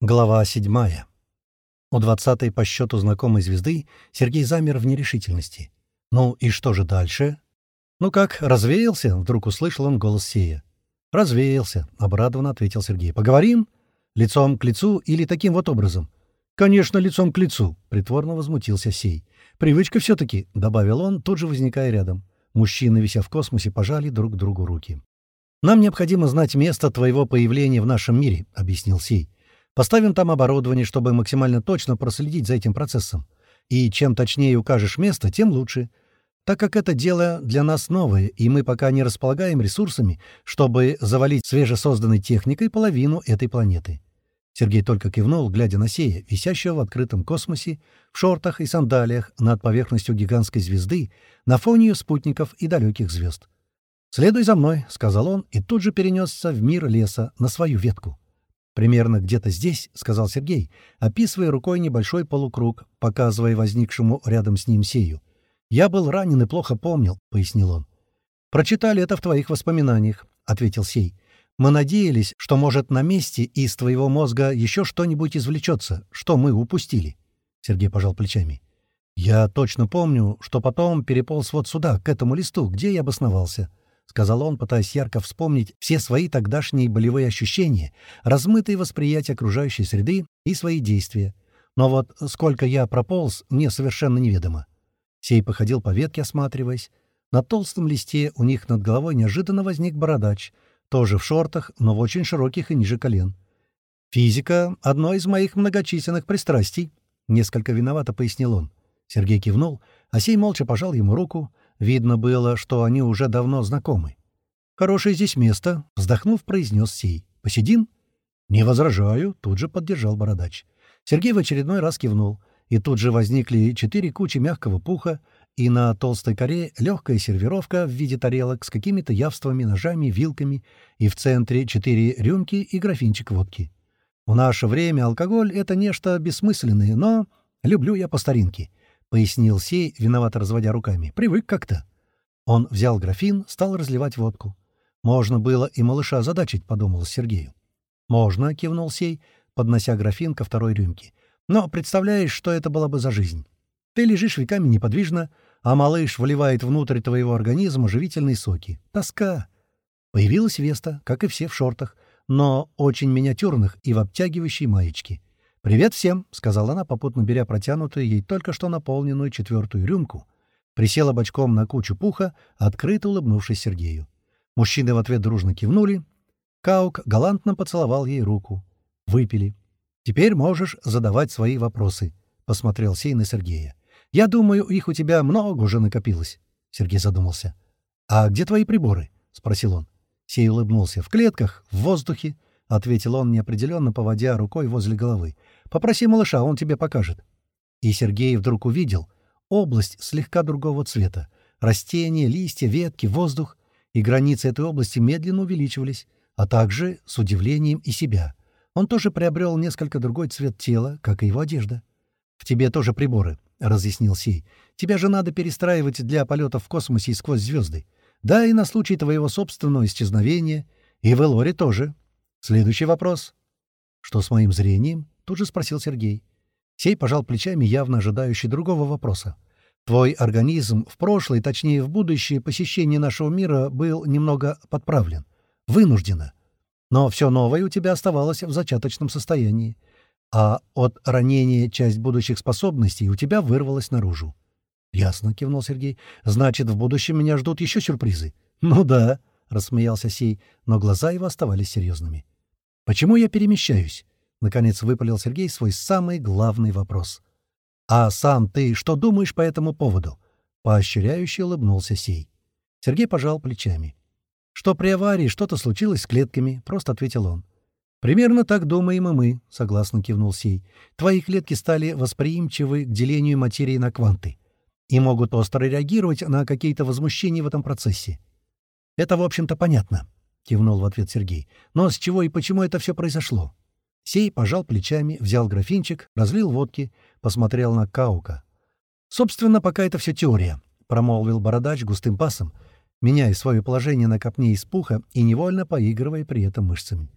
Глава седьмая. У двадцатой по счету знакомой звезды Сергей замер в нерешительности. «Ну и что же дальше?» «Ну как, развеялся?» — вдруг услышал он голос Сея. «Развеялся», — обрадованно ответил Сергей. «Поговорим? Лицом к лицу или таким вот образом?» «Конечно, лицом к лицу», — притворно возмутился Сей. «Привычка все-таки», — добавил он, тут же возникая рядом. Мужчины, вися в космосе, пожали друг другу руки. «Нам необходимо знать место твоего появления в нашем мире», — объяснил Сей. Поставим там оборудование, чтобы максимально точно проследить за этим процессом. И чем точнее укажешь место, тем лучше. Так как это дело для нас новое, и мы пока не располагаем ресурсами, чтобы завалить свежесозданной техникой половину этой планеты. Сергей только кивнул, глядя на Сея, висящего в открытом космосе, в шортах и сандалиях над поверхностью гигантской звезды, на фоне ее спутников и далеких звезд. «Следуй за мной», — сказал он, и тут же перенесся в мир леса на свою ветку. «Примерно где-то здесь», — сказал Сергей, описывая рукой небольшой полукруг, показывая возникшему рядом с ним сею. «Я был ранен и плохо помнил», — пояснил он. «Прочитали это в твоих воспоминаниях», — ответил сей. «Мы надеялись, что, может, на месте из твоего мозга еще что-нибудь извлечется, что мы упустили». Сергей пожал плечами. «Я точно помню, что потом переполз вот сюда, к этому листу, где я обосновался. — сказал он, пытаясь ярко вспомнить все свои тогдашние болевые ощущения, размытые восприятия окружающей среды и свои действия. Но вот сколько я прополз, мне совершенно неведомо. Сей походил по ветке, осматриваясь. На толстом листе у них над головой неожиданно возник бородач, тоже в шортах, но в очень широких и ниже колен. «Физика — одно из моих многочисленных пристрастий», — несколько виновато пояснил он. Сергей кивнул, а сей молча пожал ему руку, Видно было, что они уже давно знакомы. «Хорошее здесь место», — вздохнув, произнес сей. «Посидим?» «Не возражаю», — тут же поддержал бородач. Сергей в очередной раз кивнул, и тут же возникли четыре кучи мягкого пуха, и на толстой коре легкая сервировка в виде тарелок с какими-то явствами, ножами, вилками, и в центре четыре рюмки и графинчик водки. В наше время алкоголь — это нечто бессмысленное, но люблю я по старинке. — пояснил сей, виновато разводя руками. «Привык как-то». Он взял графин, стал разливать водку. «Можно было и малыша задачить», — подумал Сергею. «Можно», — кивнул сей, поднося графин ко второй рюмке. «Но представляешь, что это была бы за жизнь? Ты лежишь веками неподвижно, а малыш вливает внутрь твоего организма живительные соки. Тоска». Появилась Веста, как и все в шортах, но очень миниатюрных и в обтягивающей маечке. «Привет всем», — сказала она, попутно беря протянутую ей только что наполненную четвертую рюмку. Присела бочком на кучу пуха, открыто улыбнувшись Сергею. Мужчины в ответ дружно кивнули. Каук галантно поцеловал ей руку. Выпили. «Теперь можешь задавать свои вопросы», — посмотрел Сей на Сергея. «Я думаю, их у тебя много уже накопилось», — Сергей задумался. «А где твои приборы?» — спросил он. Сей улыбнулся. «В клетках, в воздухе», — ответил он, неопределенно поводя рукой возле головы. «Попроси малыша, он тебе покажет». И Сергей вдруг увидел область слегка другого цвета. Растения, листья, ветки, воздух. И границы этой области медленно увеличивались, а также, с удивлением, и себя. Он тоже приобрел несколько другой цвет тела, как и его одежда. «В тебе тоже приборы», — разъяснил Сей. «Тебя же надо перестраивать для полетов в космосе и сквозь звезды. Да, и на случай твоего собственного исчезновения. И в Элоре тоже. Следующий вопрос. Что с моим зрением? Тут же спросил Сергей. Сей пожал плечами, явно ожидающий другого вопроса. Твой организм в прошлое, точнее в будущее посещение нашего мира был немного подправлен. Вынужденно. Но все новое у тебя оставалось в зачаточном состоянии. А от ранения часть будущих способностей у тебя вырвалась наружу. «Ясно», — кивнул Сергей. «Значит, в будущем меня ждут еще сюрпризы?» «Ну да», — рассмеялся Сей, но глаза его оставались серьезными. «Почему я перемещаюсь?» — наконец выпалил Сергей свой самый главный вопрос. «А сам ты что думаешь по этому поводу?» — поощряюще улыбнулся Сей. Сергей пожал плечами. «Что при аварии что-то случилось с клетками», — просто ответил он. «Примерно так думаем и мы», — согласно кивнул Сей. «Твои клетки стали восприимчивы к делению материи на кванты и могут остро реагировать на какие-то возмущения в этом процессе. «Это, в общем-то, понятно», — кивнул в ответ Сергей. «Но с чего и почему это все произошло?» Сей пожал плечами, взял графинчик, разлил водки, посмотрел на Каука. «Собственно, пока это все теория», — промолвил бородач густым басом, меняя свое положение на копне из пуха и невольно поигрывая при этом мышцами.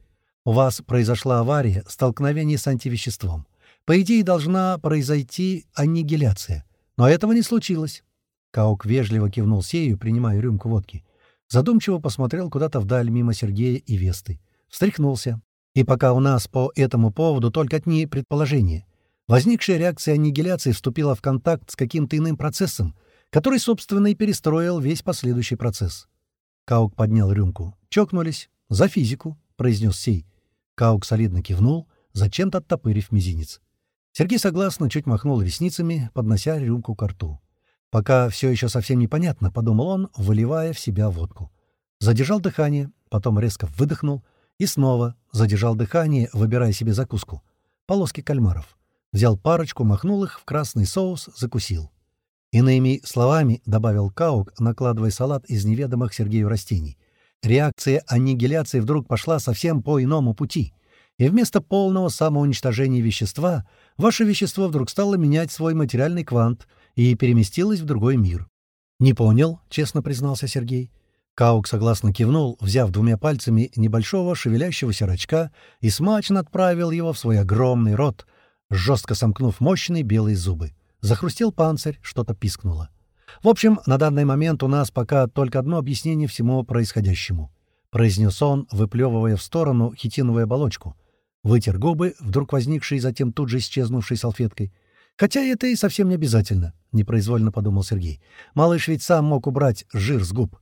У вас произошла авария, столкновение с антивеществом. По идее, должна произойти аннигиляция. Но этого не случилось. Каук вежливо кивнул Сею, принимая рюмку водки. Задумчиво посмотрел куда-то вдаль мимо Сергея и Весты. Встряхнулся. И пока у нас по этому поводу только одни предположения. Возникшая реакция аннигиляции вступила в контакт с каким-то иным процессом, который, собственно, и перестроил весь последующий процесс. Каук поднял рюмку. «Чокнулись. За физику», — произнес Сей. Каук солидно кивнул, зачем-то оттопырив мизинец. Сергей согласно чуть махнул ресницами, поднося рюмку к рту. «Пока все еще совсем непонятно», — подумал он, выливая в себя водку. Задержал дыхание, потом резко выдохнул и снова задержал дыхание, выбирая себе закуску. Полоски кальмаров. Взял парочку, махнул их в красный соус, закусил. Иными словами, добавил Каук, накладывая салат из неведомых Сергею растений. Реакция аннигиляции вдруг пошла совсем по иному пути. И вместо полного самоуничтожения вещества, ваше вещество вдруг стало менять свой материальный квант и переместилось в другой мир. «Не понял», — честно признался Сергей. Каук согласно кивнул, взяв двумя пальцами небольшого шевелящегося рачка и смачно отправил его в свой огромный рот, жестко сомкнув мощные белые зубы. Захрустел панцирь, что-то пискнуло. В общем, на данный момент у нас пока только одно объяснение всему происходящему», — произнес он, выплевывая в сторону хитиновую оболочку. Вытер губы, вдруг возникшие затем тут же исчезнувшей салфеткой. «Хотя это и совсем не обязательно», — непроизвольно подумал Сергей. «Малыш ведь сам мог убрать жир с губ».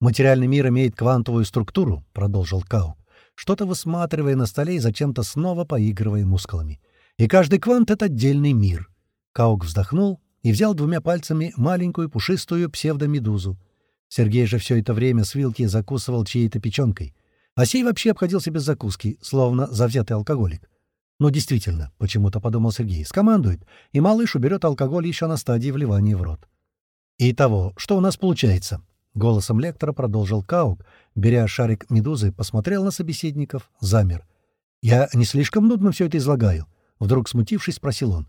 «Материальный мир имеет квантовую структуру», — продолжил Кау, что-то высматривая на столе и зачем-то снова поигрывая мускулами. «И каждый квант — это отдельный мир». Каук вздохнул, и взял двумя пальцами маленькую пушистую псевдомедузу. Сергей же все это время с вилки закусывал чьей-то печенкой. А сей вообще обходился без закуски, словно завзятый алкоголик. «Ну, действительно», — почему-то подумал Сергей, — «скомандует, и малыш уберет алкоголь еще на стадии вливания в рот». «Итого, что у нас получается?» — голосом лектора продолжил Каук, беря шарик медузы, посмотрел на собеседников, замер. «Я не слишком нудно все это излагаю?» Вдруг смутившись, спросил он.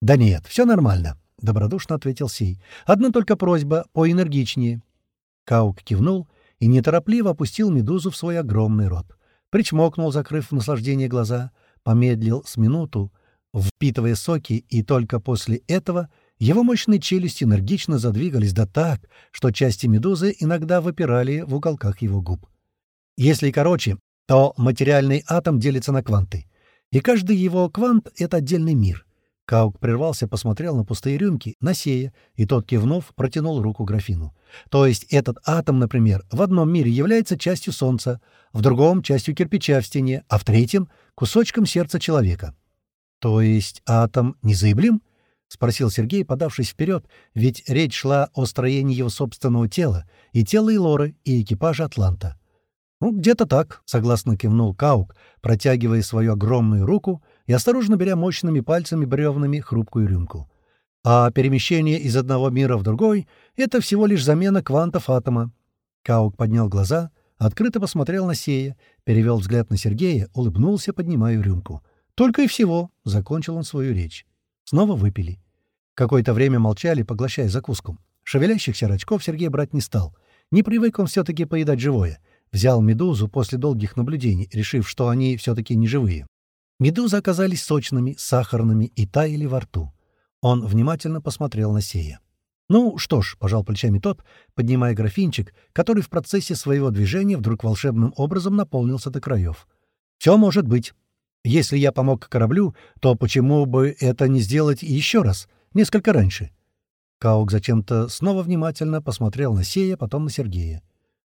«Да нет, все нормально. — добродушно ответил Сей. «Одна только просьба, поэнергичнее». Каук кивнул и неторопливо опустил медузу в свой огромный рот. Причмокнул, закрыв в наслаждение глаза, помедлил с минуту, впитывая соки, и только после этого его мощные челюсти энергично задвигались да так, что части медузы иногда выпирали в уголках его губ. Если короче, то материальный атом делится на кванты, и каждый его квант — это отдельный мир — Каук прервался, посмотрел на пустые рюмки, на Сея, и тот, кивнув, протянул руку графину. То есть этот атом, например, в одном мире является частью Солнца, в другом — частью кирпича в стене, а в третьем — кусочком сердца человека. То есть атом незаиблим? — спросил Сергей, подавшись вперед, ведь речь шла о строении его собственного тела, и тела Илоры, и экипажа Атланта. «Ну, где-то так», — согласно кивнул Каук, протягивая свою огромную руку — и осторожно беря мощными пальцами бревнами хрупкую рюмку. А перемещение из одного мира в другой — это всего лишь замена квантов атома. Каук поднял глаза, открыто посмотрел на Сея, перевел взгляд на Сергея, улыбнулся, поднимая рюмку. «Только и всего», — закончил он свою речь. Снова выпили. Какое-то время молчали, поглощая закуску. Шевелящихся рачков Сергей брать не стал. Не привык он все-таки поедать живое. Взял медузу после долгих наблюдений, решив, что они все-таки не живые. Медузы оказались сочными, сахарными и таяли во рту. Он внимательно посмотрел на Сея. «Ну что ж», — пожал плечами тот, поднимая графинчик, который в процессе своего движения вдруг волшебным образом наполнился до краев. «Все может быть. Если я помог кораблю, то почему бы это не сделать еще раз, несколько раньше?» Каук зачем-то снова внимательно посмотрел на Сея, потом на Сергея.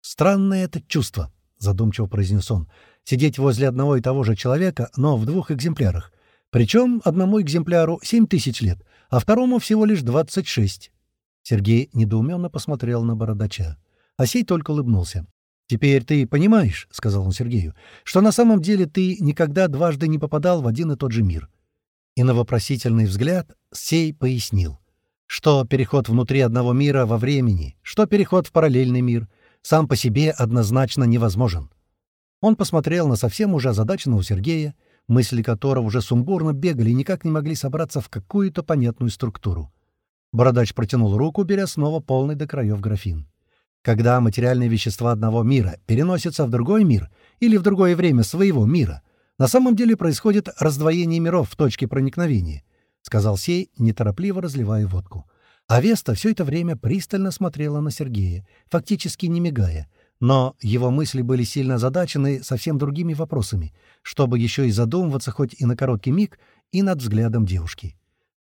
«Странное это чувство», — задумчиво произнес он, — сидеть возле одного и того же человека, но в двух экземплярах. Причем одному экземпляру 7 тысяч лет, а второму всего лишь 26. Сергей недоуменно посмотрел на бородача. а сей только улыбнулся. «Теперь ты понимаешь, — сказал он Сергею, — что на самом деле ты никогда дважды не попадал в один и тот же мир». И на вопросительный взгляд Сей пояснил, что переход внутри одного мира во времени, что переход в параллельный мир, сам по себе однозначно невозможен. Он посмотрел на совсем уже озадаченного Сергея, мысли которого уже сумбурно бегали и никак не могли собраться в какую-то понятную структуру. Бородач протянул руку, беря снова полный до краев графин. Когда материальные вещества одного мира переносятся в другой мир или в другое время своего мира, на самом деле происходит раздвоение миров в точке проникновения, — сказал сей, неторопливо разливая водку. А Веста все это время пристально смотрела на Сергея, фактически не мигая, но его мысли были сильно озадачены совсем другими вопросами, чтобы еще и задумываться хоть и на короткий миг, и над взглядом девушки.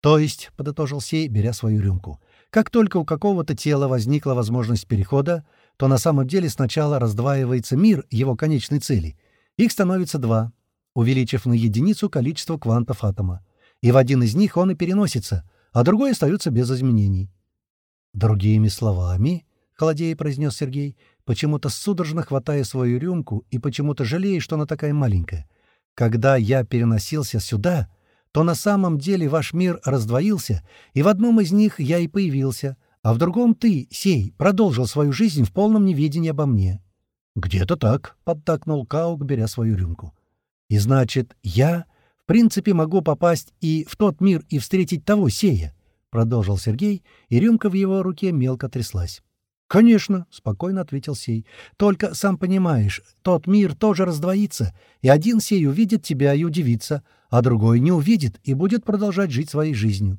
«То есть», — подытожил сей, беря свою рюмку, — «как только у какого-то тела возникла возможность перехода, то на самом деле сначала раздваивается мир его конечной цели. Их становится два, увеличив на единицу количество квантов атома. И в один из них он и переносится, а другой остается без изменений». «Другими словами», — холодея произнес Сергей, почему-то судорожно хватая свою рюмку и почему-то жалея, что она такая маленькая. «Когда я переносился сюда...» то на самом деле ваш мир раздвоился, и в одном из них я и появился, а в другом ты, сей, продолжил свою жизнь в полном неведении обо мне». «Где-то так», — подтакнул Каук, беря свою рюмку. «И значит, я, принципе, могу попасть и в тот мир и встретить того сея», — продолжил Сергей, и рюмка в его руке мелко тряслась. «Конечно», — спокойно ответил сей. «Только, сам понимаешь, тот мир тоже раздвоится, и один сей увидит тебя и удивится, а другой не увидит и будет продолжать жить своей жизнью.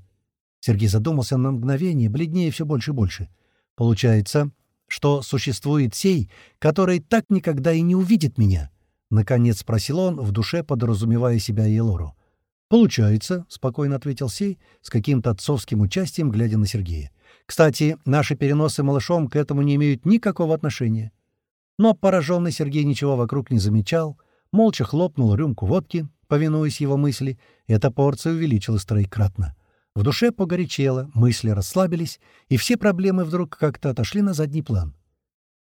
Сергей задумался на мгновение, бледнее все больше и больше. Получается, что существует сей, который так никогда и не увидит меня? Наконец спросил он, в душе подразумевая себя и Элору. «Получается», — спокойно ответил сей, с каким-то отцовским участием, глядя на Сергея. «Кстати, наши переносы малышом к этому не имеют никакого отношения». Но пораженный Сергей ничего вокруг не замечал, молча хлопнул рюмку водки, повинуясь его мысли, эта порция увеличилась троекратно. В душе погорячело, мысли расслабились, и все проблемы вдруг как-то отошли на задний план.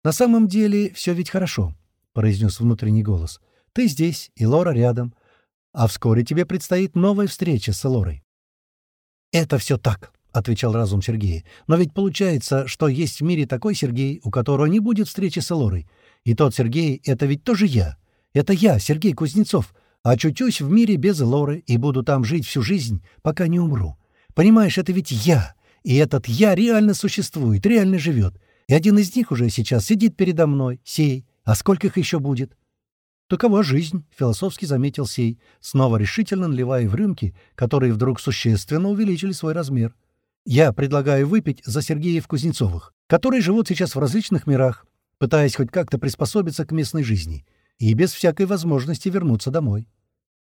«На самом деле все ведь хорошо», — произнес внутренний голос. «Ты здесь, и Лора рядом. А вскоре тебе предстоит новая встреча с Лорой». «Это все так», — отвечал разум Сергея. «Но ведь получается, что есть в мире такой Сергей, у которого не будет встречи с Лорой. И тот Сергей — это ведь тоже я. Это я, Сергей Кузнецов, Очутюсь в мире без Лоры и буду там жить всю жизнь, пока не умру. Понимаешь, это ведь я. И этот я реально существует, реально живет. И один из них уже сейчас сидит передо мной, сей. А сколько их еще будет? Такова жизнь, — философски заметил сей, снова решительно наливая в рюмки, которые вдруг существенно увеличили свой размер. Я предлагаю выпить за Сергеев Кузнецовых, которые живут сейчас в различных мирах, пытаясь хоть как-то приспособиться к местной жизни и без всякой возможности вернуться домой.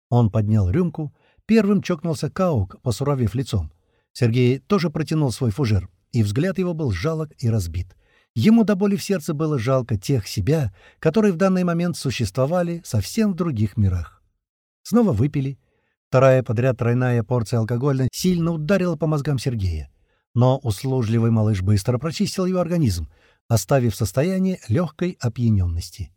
Он поднял рюмку, первым чокнулся Каук, посуровев лицом. Сергей тоже протянул свой фужер, и взгляд его был жалок и разбит. Ему до боли в сердце было жалко тех себя, которые в данный момент существовали совсем в других мирах. Снова выпили. Вторая подряд тройная порция алкоголя сильно ударила по мозгам Сергея. Но услужливый малыш быстро прочистил его организм, оставив состояние легкой опьяненности.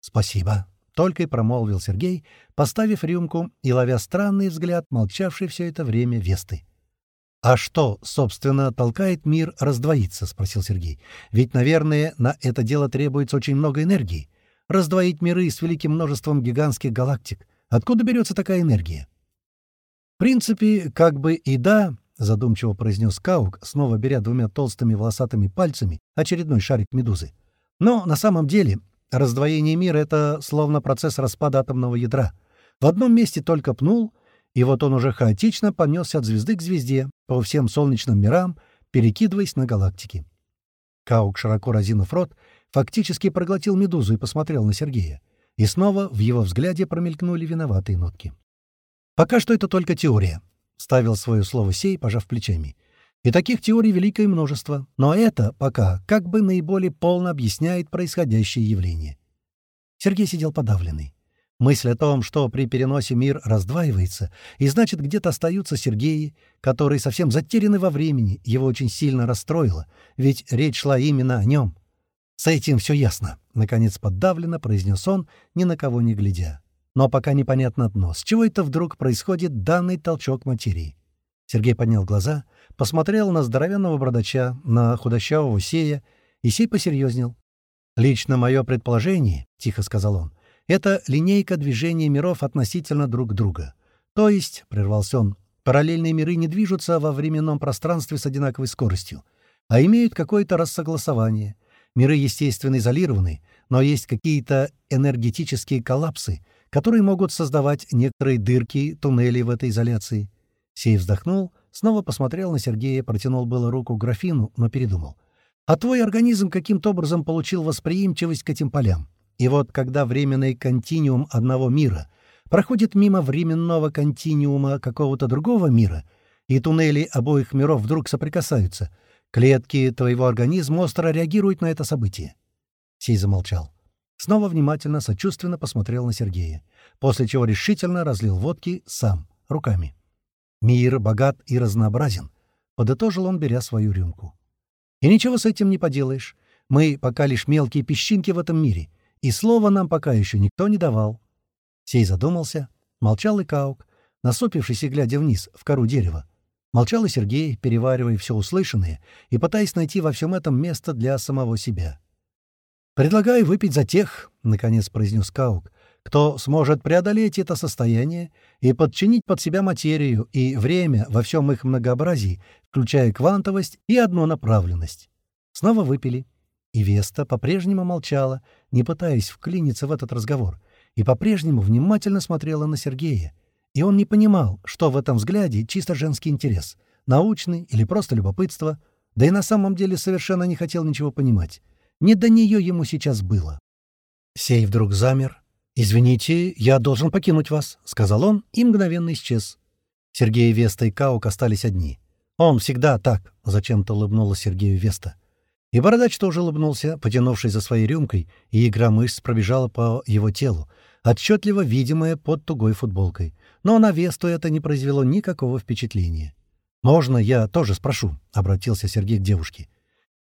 «Спасибо», — только и промолвил Сергей, поставив рюмку и ловя странный взгляд, молчавший все это время Весты. «А что, собственно, толкает мир раздвоиться?» — спросил Сергей. «Ведь, наверное, на это дело требуется очень много энергии. Раздвоить миры с великим множеством гигантских галактик. Откуда берется такая энергия?» «В принципе, как бы и да», — задумчиво произнес Каук, снова беря двумя толстыми волосатыми пальцами очередной шарик медузы. «Но на самом деле Раздвоение мира — это словно процесс распада атомного ядра. В одном месте только пнул, и вот он уже хаотично понесся от звезды к звезде, по всем солнечным мирам, перекидываясь на галактики. Каук, широко разинув рот, фактически проглотил медузу и посмотрел на Сергея. И снова в его взгляде промелькнули виноватые нотки. «Пока что это только теория», — ставил свое слово сей, пожав плечами. И таких теорий великое множество, но это пока как бы наиболее полно объясняет происходящее явление. Сергей сидел подавленный. Мысль о том, что при переносе мир раздваивается, и значит, где-то остаются Сергеи, которые совсем затеряны во времени, его очень сильно расстроила, ведь речь шла именно о нем. «С этим все ясно», — наконец подавленно произнес он, ни на кого не глядя. Но пока непонятно одно, с чего это вдруг происходит данный толчок материи. Сергей поднял глаза, посмотрел на здоровенного бродача, на худощавого сея, и сей посерьезнел. «Лично мое предположение, — тихо сказал он, — это линейка движения миров относительно друг друга. То есть, — прервался он, — параллельные миры не движутся во временном пространстве с одинаковой скоростью, а имеют какое-то рассогласование. Миры, естественно, изолированы, но есть какие-то энергетические коллапсы, которые могут создавать некоторые дырки, туннели в этой изоляции. Сей вздохнул, снова посмотрел на Сергея, протянул было руку графину, но передумал. «А твой организм каким-то образом получил восприимчивость к этим полям. И вот когда временный континуум одного мира проходит мимо временного континуума какого-то другого мира, и туннели обоих миров вдруг соприкасаются, клетки твоего организма остро реагируют на это событие». Сей замолчал. Снова внимательно, сочувственно посмотрел на Сергея, после чего решительно разлил водки сам, руками. «Мир богат и разнообразен», — подытожил он, беря свою рюмку. «И ничего с этим не поделаешь. Мы пока лишь мелкие песчинки в этом мире, и слова нам пока еще никто не давал». Сей задумался, молчал и Каук, насупившись и глядя вниз, в кору дерева. Молчал и Сергей, переваривая все услышанное и пытаясь найти во всем этом место для самого себя. «Предлагаю выпить за тех», — наконец произнес Каук, «кто сможет преодолеть это состояние и подчинить под себя материю и время во всем их многообразии, включая квантовость и однонаправленность». Снова выпили. И Веста по-прежнему молчала, не пытаясь вклиниться в этот разговор, и по-прежнему внимательно смотрела на Сергея. И он не понимал, что в этом взгляде чисто женский интерес, научный или просто любопытство, да и на самом деле совершенно не хотел ничего понимать. Не до нее ему сейчас было. Сей вдруг замер. «Извините, я должен покинуть вас», — сказал он и мгновенно исчез. Сергей, Веста и Каук остались одни. «Он всегда так», — зачем-то улыбнулась Сергею Веста. И Бородач тоже улыбнулся, потянувшись за своей рюмкой, и игра мышц пробежала по его телу, отчетливо видимая под тугой футболкой. Но на Весту это не произвело никакого впечатления. «Можно я тоже спрошу?» — обратился Сергей к девушке.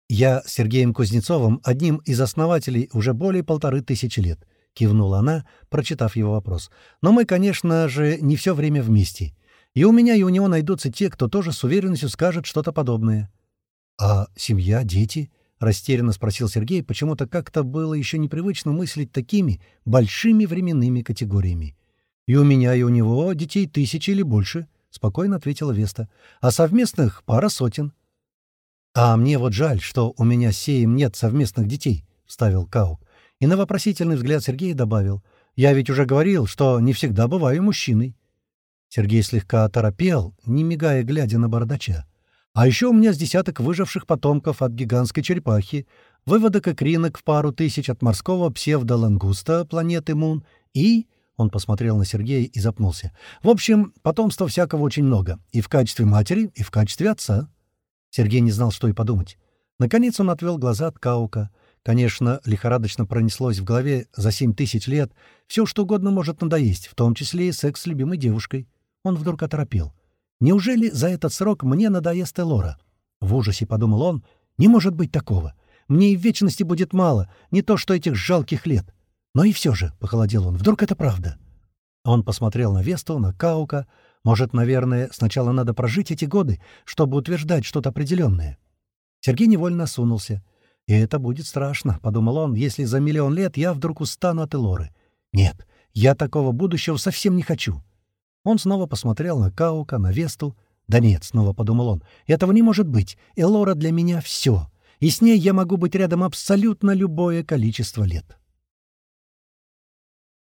«Я с Сергеем Кузнецовым, одним из основателей уже более полторы тысячи лет», — кивнула она, прочитав его вопрос. «Но мы, конечно же, не все время вместе. И у меня, и у него найдутся те, кто тоже с уверенностью скажет что-то подобное». «А семья, дети?» — растерянно спросил Сергей. Почему-то как-то было еще непривычно мыслить такими большими временными категориями. «И у меня, и у него детей тысячи или больше», — спокойно ответила Веста. «А совместных пара сотен». «А мне вот жаль, что у меня с Сеем нет совместных детей», — вставил Каук. И на вопросительный взгляд Сергей добавил. «Я ведь уже говорил, что не всегда бываю мужчиной». Сергей слегка оторопел, не мигая, глядя на бородача. «А еще у меня с десяток выживших потомков от гигантской черепахи, выводок икринок в пару тысяч от морского псевдолангуста планеты Мун и...» Он посмотрел на Сергея и запнулся. «В общем, потомства всякого очень много. И в качестве матери, и в качестве отца». Сергей не знал, что и подумать. Наконец он отвел глаза от Каука. Конечно, лихорадочно пронеслось в голове за семь тысяч лет. Все, что угодно может надоесть, в том числе и секс с любимой девушкой. Он вдруг оторопел. «Неужели за этот срок мне надоест Элора?» В ужасе подумал он. «Не может быть такого. Мне и в вечности будет мало, не то что этих жалких лет. Но и все же, — похолодел он, — вдруг это правда?» Он посмотрел на Весту, на Каука, может, наверное, сначала надо прожить эти годы, чтобы утверждать что-то определенное. Сергей невольно сунулся. «И это будет страшно», — подумал он, — «если за миллион лет я вдруг устану от Элоры. Нет, я такого будущего совсем не хочу». Он снова посмотрел на Каука, на Весту. «Да нет», — снова подумал он, — «этого не может быть. Элора для меня — все. И с ней я могу быть рядом абсолютно любое количество лет».